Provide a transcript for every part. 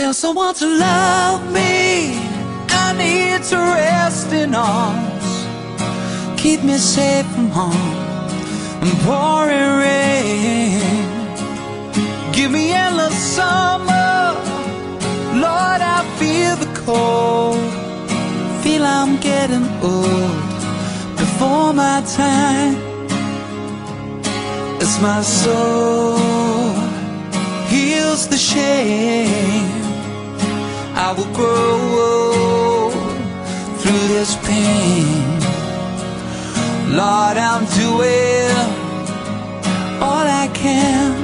Tell someone to love me. I need to rest in arms. Keep me safe from harm and pouring rain. Give me endless summer. Lord, I feel the cold. Feel I'm getting old before my time. As my soul heals the shame, I will grow through this pain. Lord, I'm doing all I can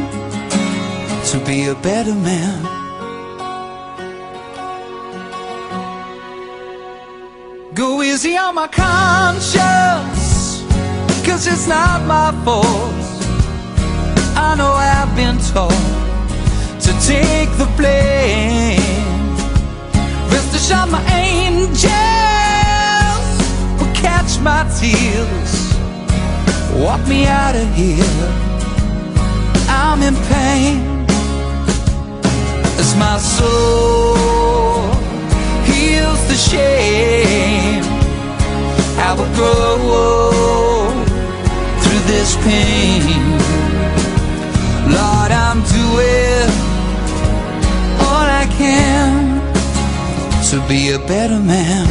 to be a better man. Go easy on my conscience, cause it's not my fault. I know I've been told to take the blame. Rest assured, my angels will catch my tears, walk me out of here. I'm in pain as my soul heals the shame. I will grow through this pain. Lord, I'm doing a better man.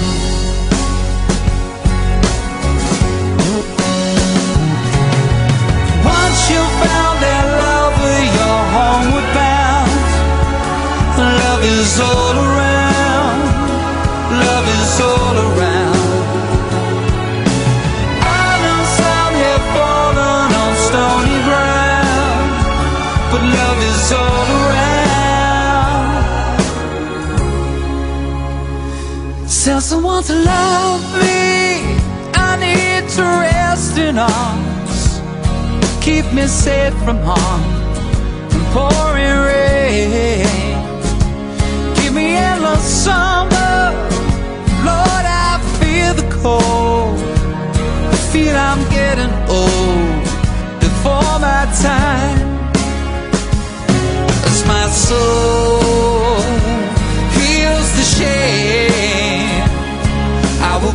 Once you found that love, is all around. Tell someone to love me. I need to rest in arms. Keep me safe from harm and pouring rain. Give me endless summer.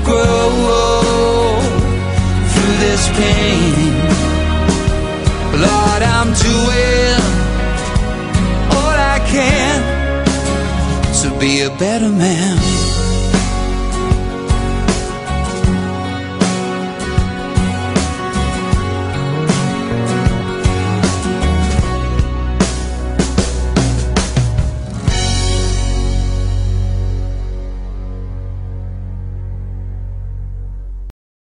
Grow through this pain. Lord, I'm doing all I can to be a better man.